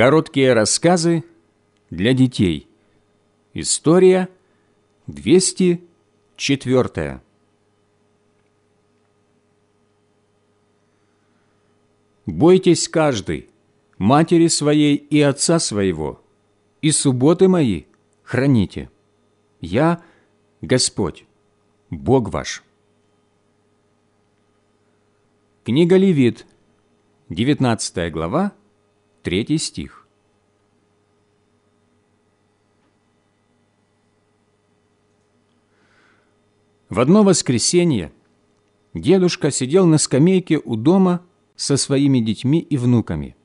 Короткие рассказы для детей. История 204. Бойтесь каждый матери своей и отца своего, и субботы мои храните. Я Господь, Бог ваш. Книга Левит, 19 глава, 3 стих. В одно воскресенье дедушка сидел на скамейке у дома со своими детьми и внуками.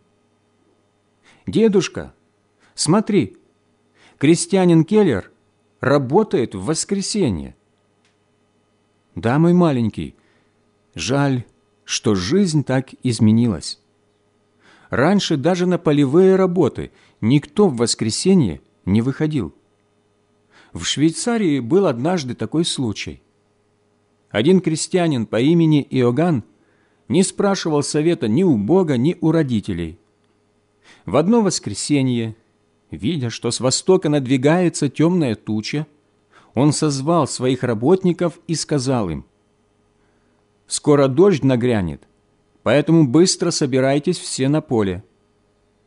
«Дедушка, смотри, крестьянин Келлер работает в воскресенье». «Да, мой маленький, жаль, что жизнь так изменилась. Раньше даже на полевые работы никто в воскресенье не выходил. В Швейцарии был однажды такой случай. Один крестьянин по имени Иоганн не спрашивал совета ни у Бога, ни у родителей. В одно воскресенье, видя, что с востока надвигается темная туча, он созвал своих работников и сказал им, «Скоро дождь нагрянет, поэтому быстро собирайтесь все на поле.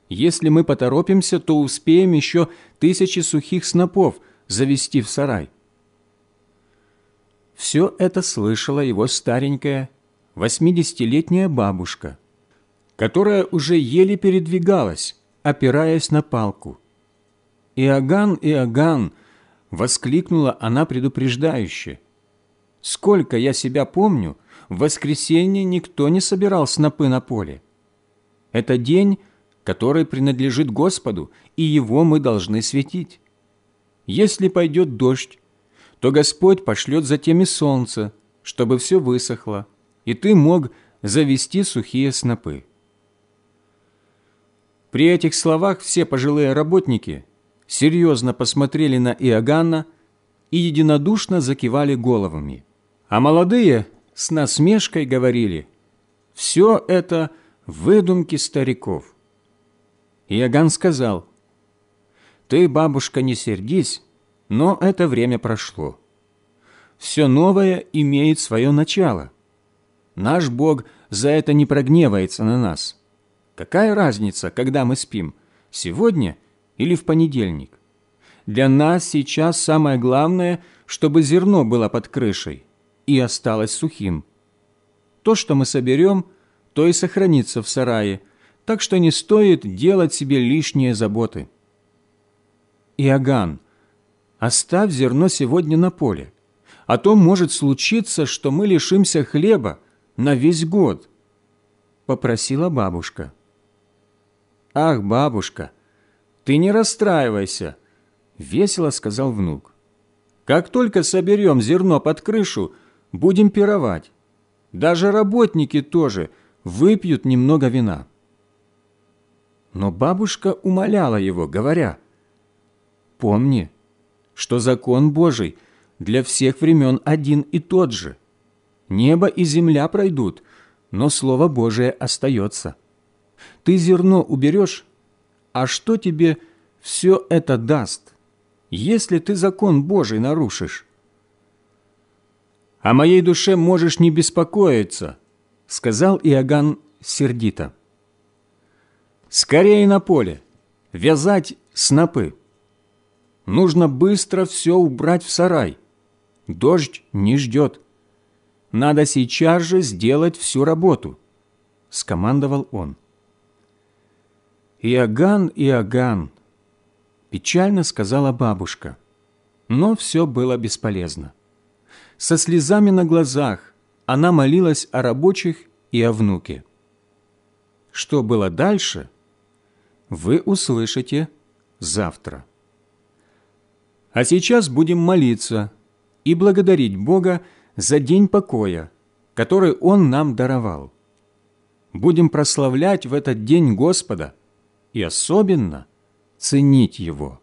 Если мы поторопимся, то успеем еще тысячи сухих снопов завести в сарай». Все это слышала его старенькая, восьмидесятилетняя бабушка, которая уже еле передвигалась, опираясь на палку. «Иоганн, Иоганн!» — воскликнула она предупреждающе. «Сколько я себя помню, в воскресенье никто не собирал снопы на поле. Это день, который принадлежит Господу, и его мы должны светить. Если пойдет дождь, то Господь пошлет затем и солнце, чтобы все высохло, и ты мог завести сухие снопы. При этих словах все пожилые работники серьезно посмотрели на Иоганна и единодушно закивали головами, а молодые с насмешкой говорили «Все это выдумки стариков». Иоганн сказал «Ты, бабушка, не сердись, но это время прошло. Все новое имеет свое начало. Наш Бог за это не прогневается на нас. Какая разница, когда мы спим, сегодня или в понедельник? Для нас сейчас самое главное, чтобы зерно было под крышей и осталось сухим. То, что мы соберем, то и сохранится в сарае, так что не стоит делать себе лишние заботы. Иоганн, оставь зерно сегодня на поле, а то может случиться, что мы лишимся хлеба на весь год», — попросила бабушка. «Ах, бабушка, ты не расстраивайся», — весело сказал внук. «Как только соберем зерно под крышу, будем пировать. Даже работники тоже выпьют немного вина». Но бабушка умоляла его, говоря, «Помни, что закон Божий для всех времен один и тот же. Небо и земля пройдут, но Слово Божие остается. Ты зерно уберешь, а что тебе все это даст, если ты закон Божий нарушишь? «О моей душе можешь не беспокоиться», — сказал Иоганн сердито. «Скорее на поле, вязать снопы». Нужно быстро все убрать в сарай. Дождь не ждет. Надо сейчас же сделать всю работу», — скомандовал он. «Иоганн, Иоганн», — печально сказала бабушка, но все было бесполезно. Со слезами на глазах она молилась о рабочих и о внуке. Что было дальше, вы услышите завтра. А сейчас будем молиться и благодарить Бога за день покоя, который Он нам даровал. Будем прославлять в этот день Господа и особенно ценить Его.